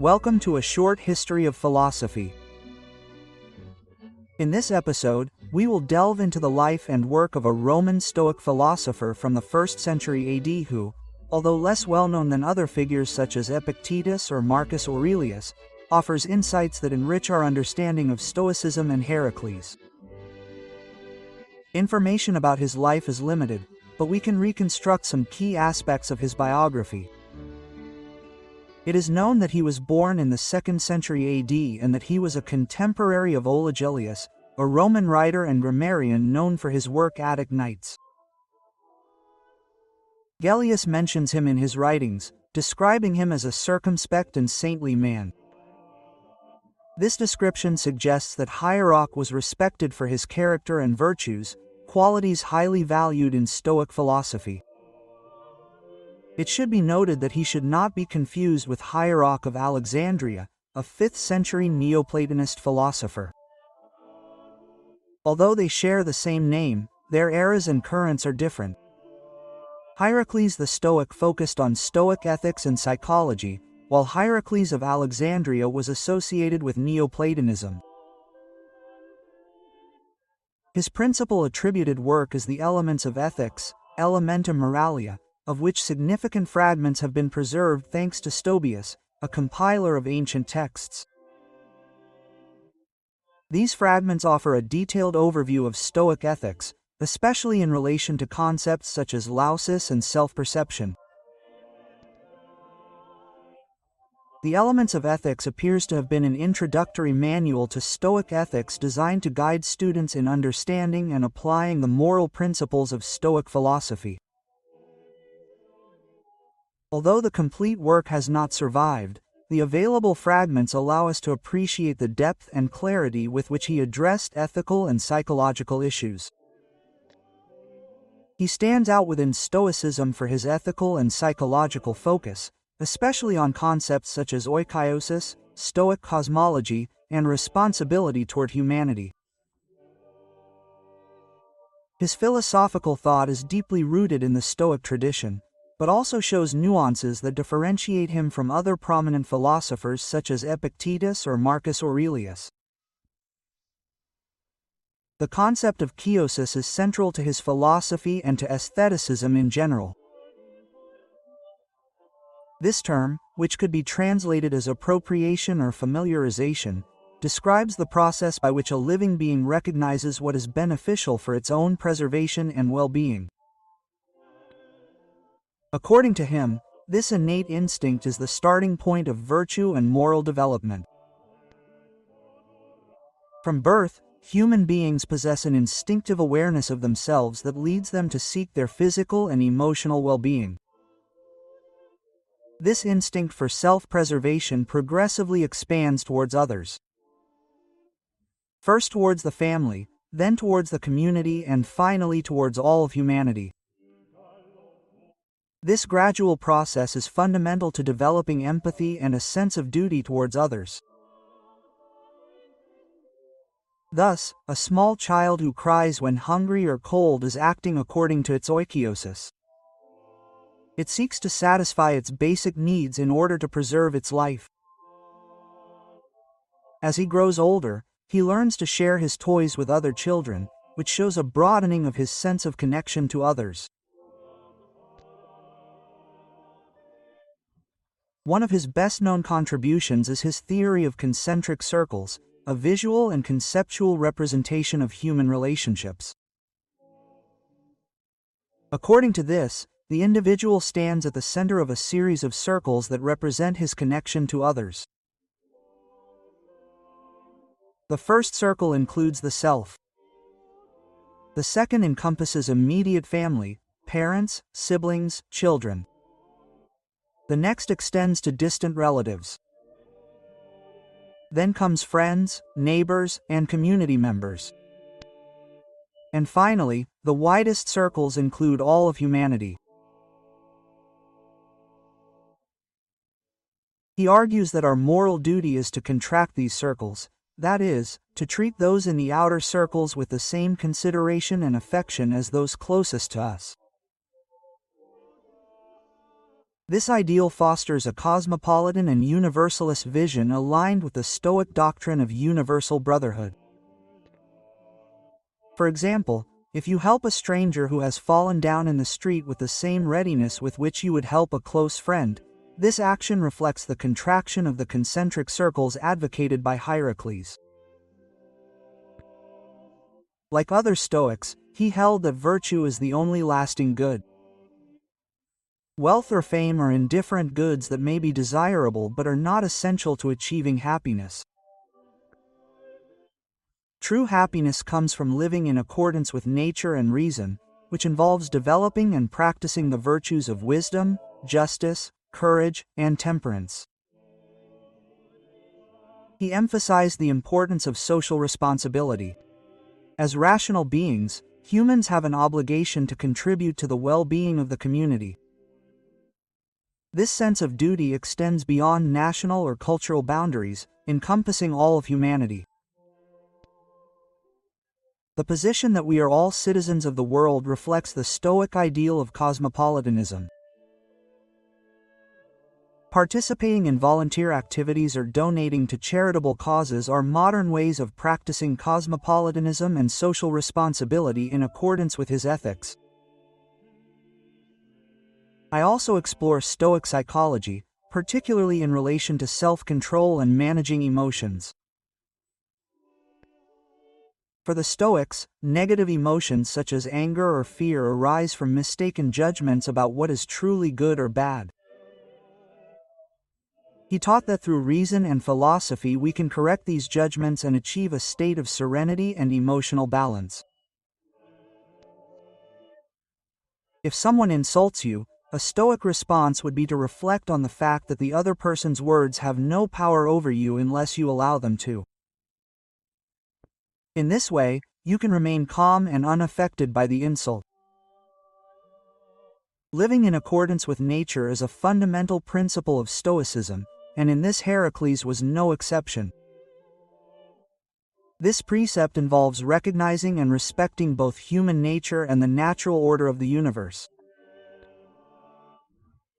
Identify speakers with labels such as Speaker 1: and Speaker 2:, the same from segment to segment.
Speaker 1: Welcome to a short history of philosophy. In this episode, we will delve into the life and work of a Roman Stoic philosopher from the 1st century AD who, although less well known than other figures such as Epictetus or Marcus Aurelius, offers insights that enrich our understanding of Stoicism and Hierocles. Information about his life is limited, but we can reconstruct some key aspects of his biography. It is known that he was born in the 2nd century AD and that he was a contemporary of Aulus Gellius, a Roman writer and grammarian known for his work Attic Nights. Gellius mentions him in his writings, describing him as a circumspect and saintly man. This description suggests that Hierocles was respected for his character and virtues, qualities highly valued in Stoic philosophy. It should be noted that he should not be confused with Hierocles of Alexandria, a 5th century Neoplatonist philosopher. Although they share the same name, their eras and currents are different. Hierocles the Stoic focused on Stoic ethics and psychology, while Hierocles of Alexandria was associated with Neoplatonism. His principal attributed work is the Elements of Ethics, Elementa Moralia, of which significant fragments have been preserved thanks to Stobaeus, a compiler of ancient texts. These fragments offer a detailed overview of Stoic ethics, especially in relation to concepts such as lausis and self-perception. The Elements of Ethics appears to have been an introductory manual to Stoic ethics designed to guide students in understanding and applying the moral principles of Stoic philosophy. Although the complete work has not survived, the available fragments allow us to appreciate the depth and clarity with which he addressed ethical and psychological issues. He stands out within Stoicism for his ethical and psychological focus, especially on concepts such as oikeiosis, Stoic cosmology, and responsibility toward humanity. His philosophical thought is deeply rooted in the Stoic tradition, but also shows nuances that differentiate him from other prominent philosophers such as Epictetus or Marcus Aurelius. The concept of oikeiosis is central to his philosophy and to aestheticism in general. This term, which could be translated as appropriation or familiarization, describes the process by which a living being recognizes what is beneficial for its own preservation and well-being. According to him, this innate instinct is the starting point of virtue and moral development. From birth, human beings possess an instinctive awareness of themselves that leads them to seek their physical and emotional well-being. This instinct for self-preservation progressively expands towards others. First towards the family, then towards the community and finally towards all of humanity. This gradual process is fundamental to developing empathy and a sense of duty towards others. Thus, a small child who cries when hungry or cold is acting according to its oikeiosis. It seeks to satisfy its basic needs in order to preserve its life. As he grows older, he learns to share his toys with other children, which shows a broadening of his sense of connection to others. One of his best-known contributions is his theory of concentric circles, a visual and conceptual representation of human relationships. According to this, the individual stands at the center of a series of circles that represent his connection to others. The first circle includes the self. The second encompasses immediate family, parents, siblings, children. The next extends to distant relatives. Then comes friends, neighbors, and community members. And finally, the widest circles include all of humanity. He argues that our moral duty is to contract these circles, that is, to treat those in the outer circles with the same consideration and affection as those closest to us. This ideal fosters a cosmopolitan and universalist vision aligned with the Stoic doctrine of universal brotherhood. For example, if you help a stranger who has fallen down in the street with the same readiness with which you would help a close friend, this action reflects the contraction of the concentric circles advocated by Hierocles. Like other Stoics, he held that virtue is the only lasting good. Wealth or fame are indifferent goods that may be desirable but are not essential to achieving happiness. True happiness comes from living in accordance with nature and reason, which involves developing and practicing the virtues of wisdom, justice, courage, and temperance. He emphasized the importance of social responsibility. As rational beings, humans have an obligation to contribute to the well being of the community. This sense of duty extends beyond national or cultural boundaries, encompassing all of humanity. The position that we are all citizens of the world reflects the Stoic ideal of cosmopolitanism. Participating in volunteer activities or donating to charitable causes are modern ways of practicing cosmopolitanism and social responsibility in accordance with his ethics. I also explore Stoic psychology, particularly in relation to self control and managing emotions. For the Stoics, negative emotions such as anger or fear arise from mistaken judgments about what is truly good or bad. He taught that through reason and philosophy we can correct these judgments and achieve a state of serenity and emotional balance. If someone insults you, a Stoic response would be to reflect on the fact that the other person's words have no power over you unless you allow them to. In this way, you can remain calm and unaffected by the insult. Living in accordance with nature is a fundamental principle of Stoicism, and in this Hierocles was no exception. This precept involves recognizing and respecting both human nature and the natural order of the universe.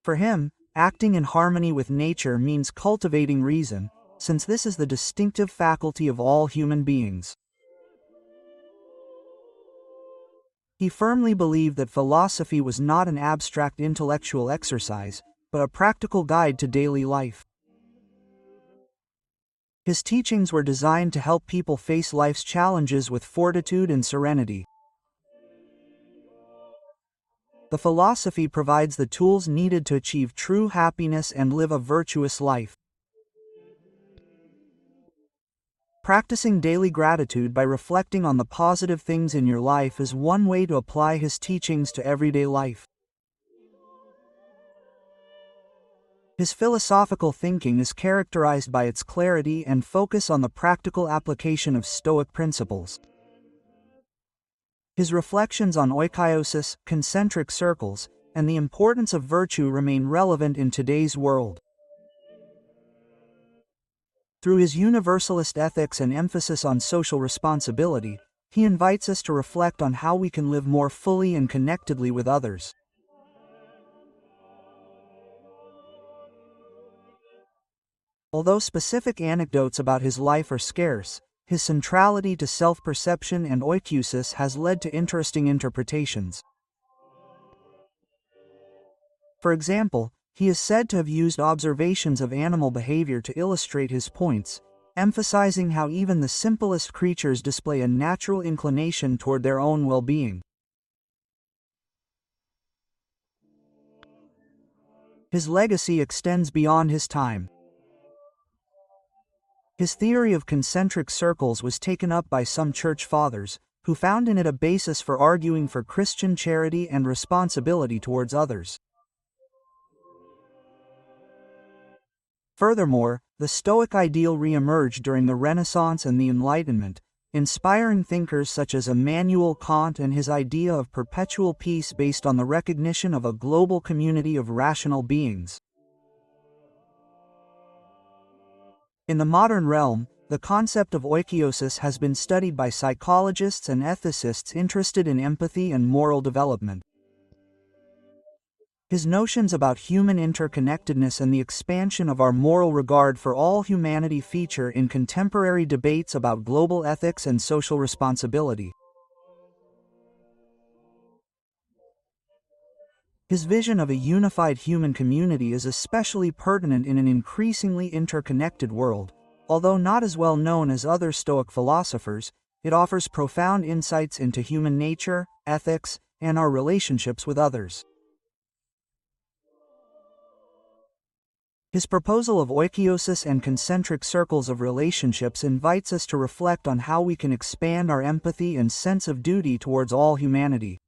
Speaker 1: For him, acting in harmony with nature means cultivating reason, since this is the distinctive faculty of all human beings. He firmly believed that philosophy was not an abstract intellectual exercise, but a practical guide to daily life. His teachings were designed to help people face life's challenges with fortitude and serenity. The philosophy provides the tools needed to achieve true happiness and live a virtuous life. Practicing daily gratitude by reflecting on the positive things in your life is one way to apply his teachings to everyday life. His philosophical thinking is characterized by its clarity and focus on the practical application of Stoic principles. His reflections on oikeiosis, concentric circles, and the importance of virtue remain relevant in today's world. Through his universalist ethics and emphasis on social responsibility, he invites us to reflect on how we can live more fully and connectedly with others. Although specific anecdotes about his life are scarce, his centrality to self-perception and oikeiosis has led to interesting interpretations. For example, he is said to have used observations of animal behavior to illustrate his points, emphasizing how even the simplest creatures display a natural inclination toward their own well-being. His legacy extends beyond his time. His theory of concentric circles was taken up by some church fathers, who found in it a basis for arguing for Christian charity and responsibility towards others. Furthermore, the Stoic ideal re-emerged during the Renaissance and the Enlightenment, inspiring thinkers such as Immanuel Kant and his idea of perpetual peace based on the recognition of a global community of rational beings. In the modern realm, the concept of oikeiosis has been studied by psychologists and ethicists interested in empathy and moral development. His notions about human interconnectedness and the expansion of our moral regard for all humanity feature in contemporary debates about global ethics and social responsibility. His vision of a unified human community is especially pertinent in an increasingly interconnected world. Although not as well known as other Stoic philosophers, it offers profound insights into human nature, ethics, and our relationships with others. His proposal of oikeiosis and concentric circles of relationships invites us to reflect on how we can expand our empathy and sense of duty towards all humanity.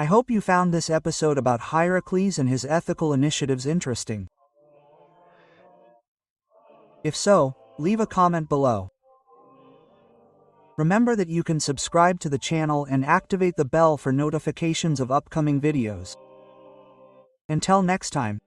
Speaker 1: I hope you found this episode about Hierocles and his ethical initiatives interesting. If so, leave a comment below. Remember that you can subscribe to the channel and activate the bell for notifications of upcoming videos. Until next time.